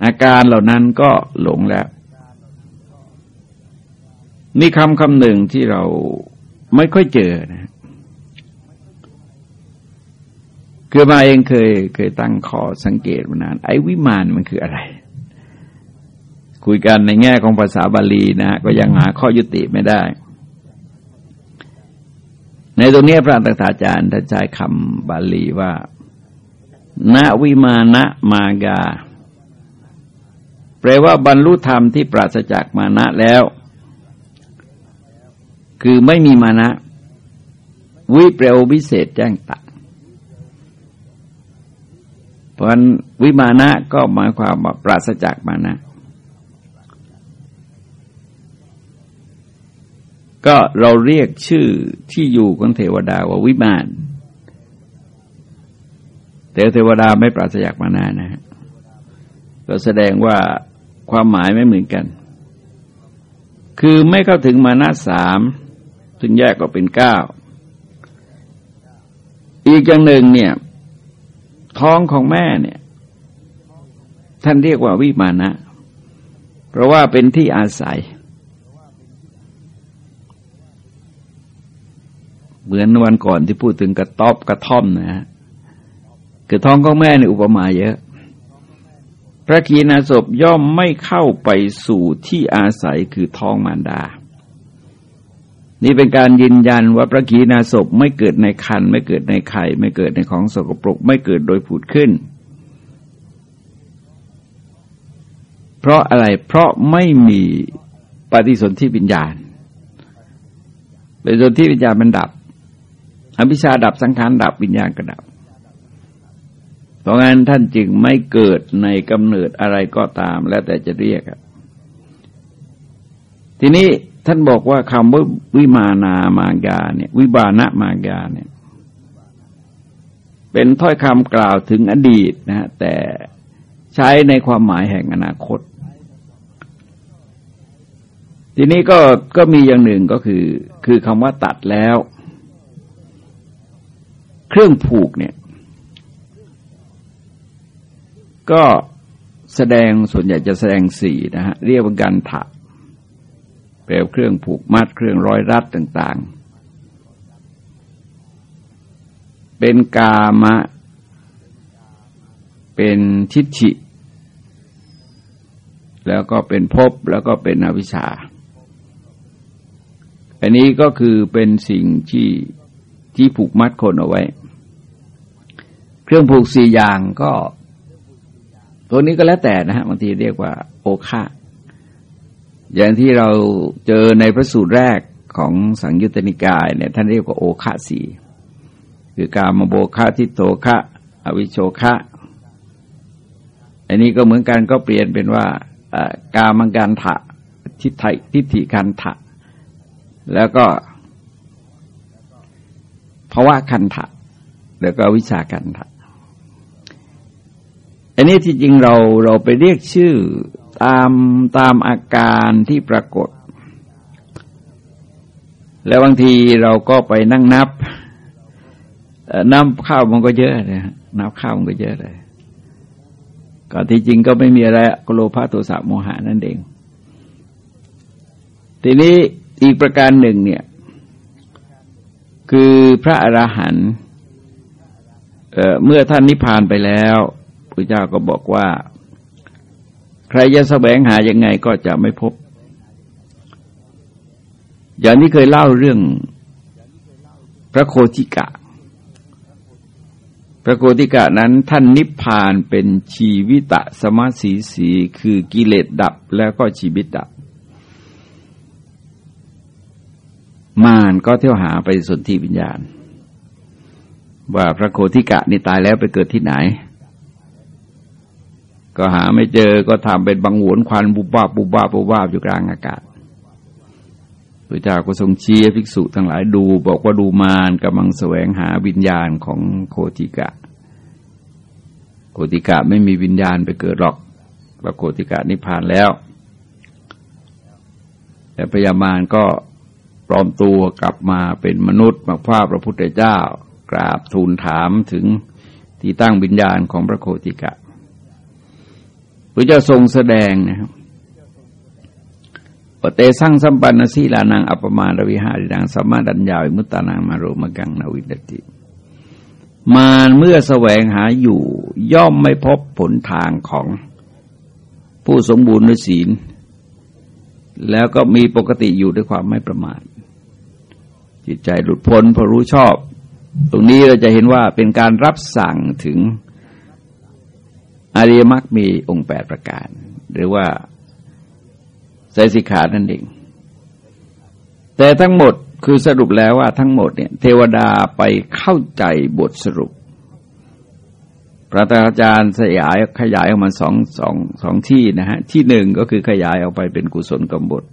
อาการเหล่านั้นก็หลงแล้วนี่คำคำหนึ่งที่เราไม่ค่อยเจอนะคือมาเองเคยเคยตั้งข้อสังเกตมานาน ไอ้วิมานมันคืออะไร คุยกันในแง่ของภาษาบาลีนะ ก็ยังหาข้อยุติไม่ได้ ในตรงนี้พระตักถาจารย์ท่านใช้คำบาลีว่า ณวิมานะมากา แปลว่าบรรลุธรรมที่ปราศจากมานะแล้ว คือไม่มีมานะ วิเปลววิเศษแจ้งตัดเพราะนั้นวิมานะก็หมายความว่าปราศจากมานะ ก็เราเรียกชื่อที่อยู่ของเทวดาว่าวิมานแต่เทวดาไม่ปราศจากมานะนะฮะก็แสดงว่าความหมายไม่เหมือนกัน คือไม่เข้าถึงมานะสามซึ่งแยกก็เป็นเก้าอีกอย่างหนึ่งเนี่ย ท้องของแม่เนี่ย ท่านเรียกว่าวิมานะ เพราะว่าเป็นที่อาศัย เหมือนวันก่อนที่พูดถึงกระต๊อบกระท่อมนะฮะคือท้องของแม่ในอุปมาเยอะ พระกีนาศพย่อมไม่เข้าไปสู่ที่อาศัยคือท้องมารดา นี่เป็นการยืนยันว่าพระกีนาศพไม่เกิดในคัน ไม่เกิดในไข่ ไม่เกิดในของสกปรก ไม่เกิดโดยผุดขึ้น เพราะอะไรเพราะไม่มีปฏิสนธิวิญญาณปฏิสนธิวิญญาณมันดับ อภิชาดับสังขารดับวิญญาณก็ดับ เพราะงั้นท่านจึงไม่เกิดในกำเนิดอะไรก็ตามแล้วแต่จะเรียกทีนี้ท่านบอกว่าคำว่าวิมานามากาเนี่ย วิบานะมากาเนี่ย เป็นถ้อยคำกล่าวถึงอดีตนะฮะแต่ใช้ในความหมายแห่งอนาคต ทีนี้ก็ก็มีอย่างหนึ่งก็คือ คือคำว่าตัดแล้ว เครื่องผูกเนี่ย ก็แสดงส่วนใหญ่จะแสดงสี่นะฮะเรียกว่ากันถะแปลเครื่องผูกมัดเครื่องร้อยรัดต่างๆ เป็นกามะ เป็นทิฏฐิ แล้วก็เป็นภพแล้วก็เป็นอวิชชา อันนี้ก็คือเป็นสิ่งที่ ที่ผูกมัดคนเอาไว้ เครื่องผูกสี่อย่างก็ ตัวนี้ก็แล้วแต่นะฮะบางทีเรียกว่า โอคาอย่างที่เราเจอในพระสูตรแรกของสังยุตติกายเนี่ยท่านเรียกว่าโอคะสีคือการมาโบคะทิโตคะอวิโชคะอันนี้ก็เหมือนกันก็เปลี่ยนเป็นว่ากามังการถะทิฏฐิทิฏฐิคันถะแล้วก็ ภาวะคันถะแล้วก็วิชาคันถะอันนี้ที่จริงเราเราไปเรียกชื่อตามตามอาการที่ปรากฏ แล้วบางทีเราก็ไปนั่งนับน้ำข้าวมันก็เยอะนะนับข้าวมันก็เยอะเลยก็ที่จริงก็ไม่มีอะไรกโลภะโทสะโมหะนั่นเอง ทีนี้อีกประการหนึ่งเนี่ย คือพระอราหันต์เมื่อท่านนิพพานไปแล้วพระเจ้าก็บอกว่า ใครจะแสวงหายังไงก็จะไม่พบ อย่างที่เคยเล่าเรื่องพระโคจิกะ พระโกติกะนั้นท่านนิพพานเป็นชีวิตะสมาสีสี คือกิเลสดับแล้วก็ชีวิตดับ มารก็เที่ยวหาไปสนธิวิญญาณ ว่าพระโคติกะนี่ตายแล้วไปเกิดที่ไหน ก็หาไม่เจอก็ทำเป็นบังหวนควันบุบวาบุบวาบุบวาอยู่กลางอากาศพระเจ้าก็ทรงเชียภิกษุทั้งหลายดู บอกว่าดูมารกำลังแสวงหาวิญญาณของโคติกะ โคติกะไม่มีวิญญาณไปเกิดหรอกพระโคติกะนิพพานแล้ว แต่พญามารก็ ลอมตัวกลับมาเป็นมนุษย์มาพาพระพุทธเจ้ากราบทูลถามถึงที่ตั้งวิญญาณของพระโคติกะพระเจ้าทรงแสดงนะครับปเตสร้างสัมปันนสีลานังอัปมาณวิหาริดังสัมมาดัญญาวิมุตตานังมารุมกังนาวิดติ มารเมื่อแสวงหาอยู่ ย่อมไม่พบผลทางของผู้สมบูรณ์ด้วยศีล แล้วก็มีปกติอยู่ด้วยความไม่ประมาท จิตใจหลุดพ้นเพอรู้ชอบ ตรงนี้เราจะเห็นว่าเป็นการรับสั่งถึงอริยมรรคมีองค์แปดประการ หรือว่าใส่สิขานั่นเอง แต่ทั้งหมดคือสรุปแล้วว่าทั้งหมดเนี่ย เทวดาไปเข้าใจบทสรุป พระอาจารย์สยายขยายออกมาสองสองสองที่นะฮะ ที่หนึ่งก็คือขยายออกไปเป็นกุศลกรรมบท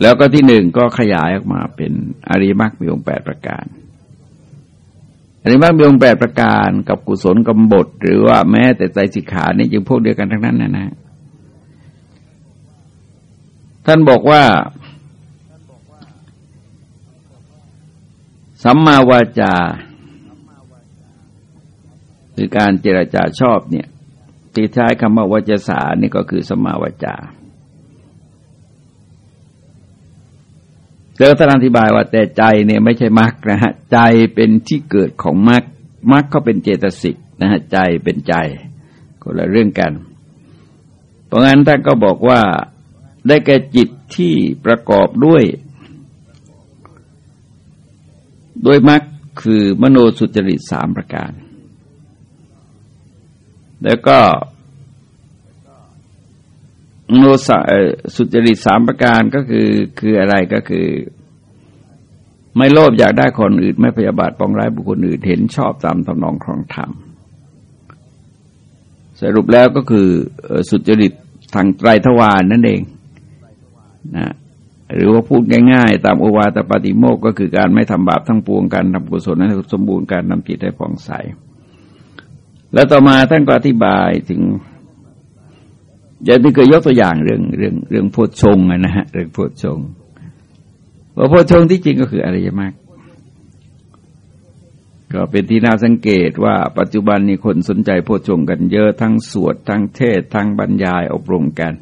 แล้วก็ที่หนึ่งก็ขยายออกมาเป็นอริมักมีองค์แปดประการ อริมักมีองค์แปดประการกับกุศลกรรมบทหรือว่าแม้แต่ใจสิกขานี่ยังพวกเดียวกันทั้งนั้นนะนะ ท่านบอกว่า สัมมาวาจาคือการเจรจาชอบเนี่ยที่ท้ายคำว่าวาจสานี่ก็คือสัมมาวาจา แล้วท่านอธิบายว่าแต่ใจเนี่ยไม่ใช่มรรคนะฮะใจเป็นที่เกิดของมรรคมรรคก็เป็นเจตสิกนะฮะใจเป็นใจคนละเรื่องกัน เพราะงั้นท่านก็บอกว่าได้แก่จิตที่ประกอบด้วยโดยมรรคคือมโนสุจริตสามประการ แล้วก็ โนสสุจริตสามประการก็คือคืออะไรก็คือ ไม่โลภอยากได้คนอื่น ไม่พยาบาทปองร้ายบุคคลอื่นเห็นชอบตามตำนองครองธรรมสรุปแล้วก็คือสุจริตทางไตรทวารนั่นเองนะหรือว่าพูดง่ายๆ ตามโอวาตปฏิโมกก็คือการไม่ทำบาปทั้งปวงการทำกุศลให้สมบูรณ์การนำจิตให้ผ่องใส แล้วต่อมาท่านก็อธิบายถึง อย่างที่เคยยกตัวอย่างเรื่องเรื่องเรื่องโพชงนะฮะเรื่องโพชงว่าโพชงที่จริงก็คืออริยมรรคก็เป็นที่น่าสังเกตว่าปัจจุบันนี้คนสนใจโพชงกันเยอะทั้งสวดทั้งเทศทั้งบรรยายอบรมกัน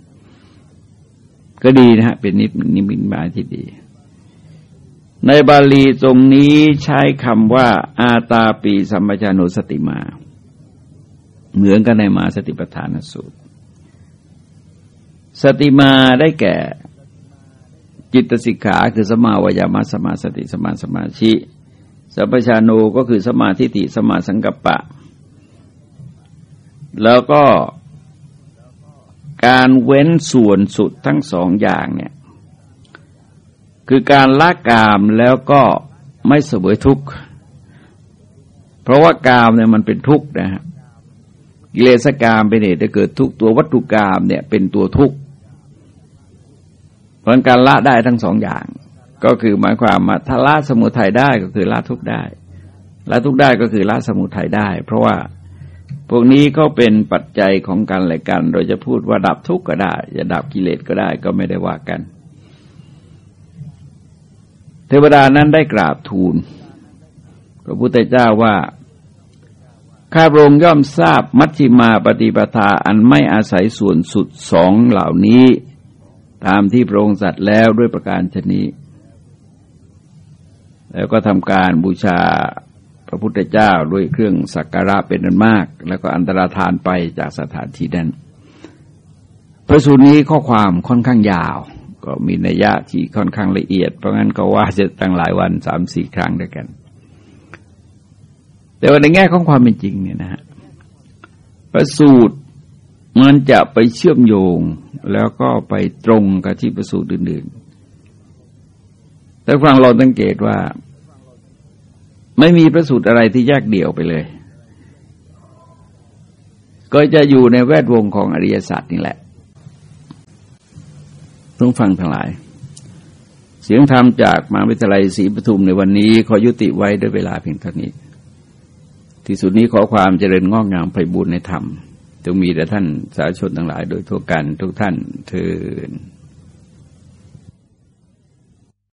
ก็ดีนะฮะเป็นนินิมิตหมายที่ดี ในบาลีตรงนี้ใช้คำว่า อาตาปีสัมปชานุสติมา เหมือนกันในมาสติปัฏฐานสูตร สติมาได้แก่ จิตสิกขาคือสมาวายามะสมาสติสมาสมาชิสัพชานุก็คือสมาธิติสมาสังกัปปะ แล้วก็การเว้นส่วนสุดทั้งสองอย่างเนี่ย คือการละกามแล้วก็ไม่เสวยทุกข์ เพราะว่ากามเนี่ยมันเป็นทุกข์นะฮะกิเลสกามเป็นเหตุจะเกิดทุกข์ตัววัตถุกามเนี่ยเป็นตัวทุกข์ เพราะการละได้ทั้งสองอย่าง ก็คือหมายความว่าถ้าละสมุทัยได้ก็คือละทุกข์ได้ละทุกข์ได้ก็คือละสมุทัยได้ เพราะว่าพวกนี้ก็เป็นปัจจัยของกันและกัน โดยจะพูดว่าดับทุกข์ก็ได้จะดับกิเลสก็ได้ก็ไม่ได้ว่ากัน เทวดานั้นได้กราบทูลพระพุทธเจ้าว่าข้าพระองค์ย่อมทราบมัชฌิมาปฏิปทาอันไม่อาศัยส่วนสุดสองเหล่านี้ ตามที่พระองค์สัตว์แล้วด้วยประการชนี้ แล้วก็ทำการบูชาพระพุทธเจ้าด้วยเครื่องสักการะเป็นอันมาก แล้วก็อันตรธานไปจากสถานที่นั้น พระสูตรนี้ข้อความค่อนข้างยาว ก็มีนัยยะที่ค่อนข้างละเอียด เพราะงั้นก็ว่าจะตั้งหลายวันสามสี่ครั้งด้วยกัน แต่ว่าในแง่ของความเป็นจริงเนี่ยนะฮะประสูตรมันจะไปเชื่อมโยง แล้วก็ไปตรงกับที่ประสูตรอื่นๆ แต่ฟังเราสังเกตว่า ไม่มีประสูตรอะไรที่แยกเดี่ยวไปเลย ก็จะอยู่ในแวดวงของอริยสัจนี่แหละต้องฟังทั้งหลาย เสียงธรรมจากมหาวิทยาลัยศรีปทุมในวันนี้ ขอยุติไว้ด้วยเวลาเพียงเท่านี้ ที่สุดนี้ขอความเจริญงอกงามไปบุญในธรรม จงมีแต่ท่านสาธุชนทั้งหลายโดยทั่วกันทุกท่านเทิน